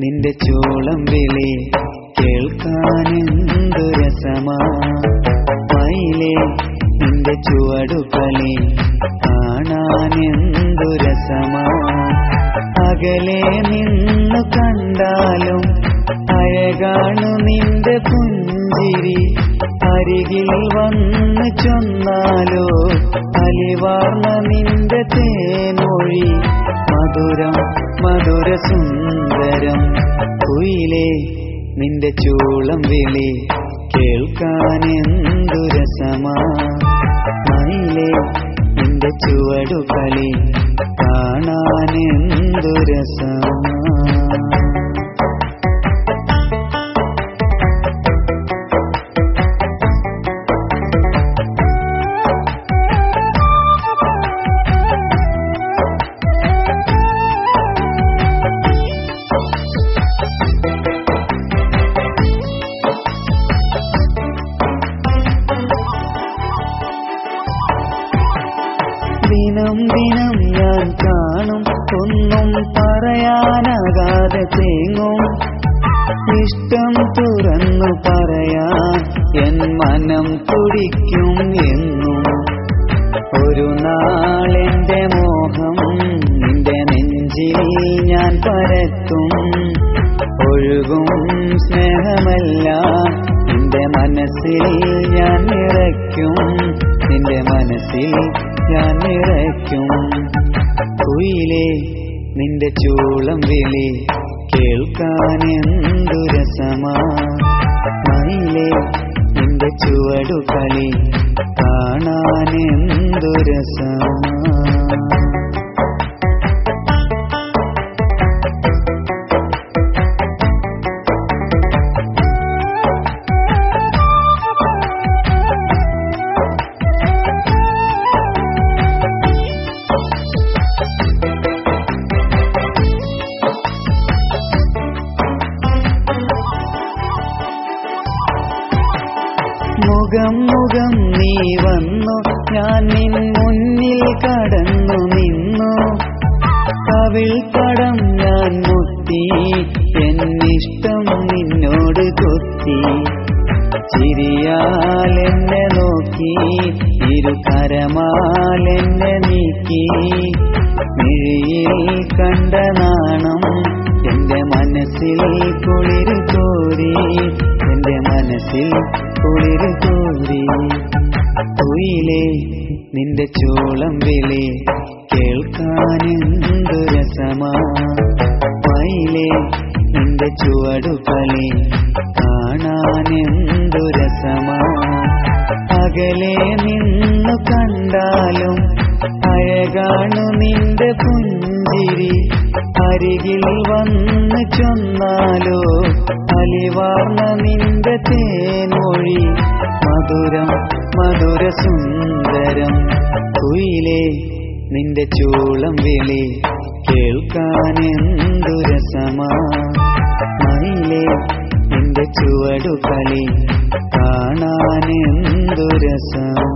നിന്റെ ചോളം വിളി കേൾക്കാനും അകലെ നിന്നു കണ്ടാലും അഴകാണു നിന്റെ പുഞ്ചിരി. അരികിൽ വന്ന് ചൊന്നാലോ അലിവാർന്ന നിന്റെ തേനൊഴി. മധുരം മധുര സുന്ദരം കുയിലേ നിന്റെ ചൂളം വിളി. കേൾക്കാനെന്തു രസമാ. മയിലേ നിന്റെ ചുവടുകളി കാണാനെന്തു രസമാ. ദിനം ദിനം ഞാൻ കാണും. ഒന്നും പറയാനാകാതെ തേങ്ങും. ഇഷ്ടം തുറന്നു പറയാൻ എൻ മനം കുടിക്കും എന്നും ഒരു നാളെന്റെ മോഹം നിന്റെ നെഞ്ചിൽ ഞാൻ പരത്തും. ഒഴുകും സ്നേഹമല്ല നിന്റെ മനസ്സിൽ ഞാൻ നിറയ്ക്കും. മനസ്സിൽ ഞാൻ നിറയ്ക്കും. കുയിലേ നിന്റെ ചൂളം വിളി കേൾക്കാൻ രസമാ. മയിലേ നിന്റെ ചുവടുകളി കാണാൻ രസമാ. മുഖം മുഖം നീ വന്നു. ഞാൻ നിൻ മുന്നിൽ കടന്നു നിന്നു. കവിൾ കടം ഞാൻ മുത്തി എന്നിഷ്ടം നിന്നോട് കൊത്തി. ചിരിയാലെന്നെ നോക്കി. ഇരു എന്നെ നീക്കി. മിഴിയിൽ കണ്ട നാണം എന്റെ മനസ്സിൽ കുളിരു കോരി. എന്റെ മനസ്സിൽ കുളിർ കോരി കുയിലേ നിന്റെ ചോളം വിളി കേൾക്കാനെന്തു രസമാ. നിന്റെ ചുവടുകളി കാണാനെന്തു രസമാ. അകലെ നിന്നു കണ്ടാലും അഴകാണു നിന്റെ പുഞ്ചിരി. അരികിൽ വന്ന് ചൊന്നാലോ അലിവാർന്ന നിന്റെ തേനൊഴി മധുരം മധുര സുന്ദരം കുയിലേ നിന്റെ ചൂളം വിളി കേൾക്കാനെന്തു രസമാ. മയിലേ നിന്റെ ചുവടുകളി കാണാനെന്തു രസമാ.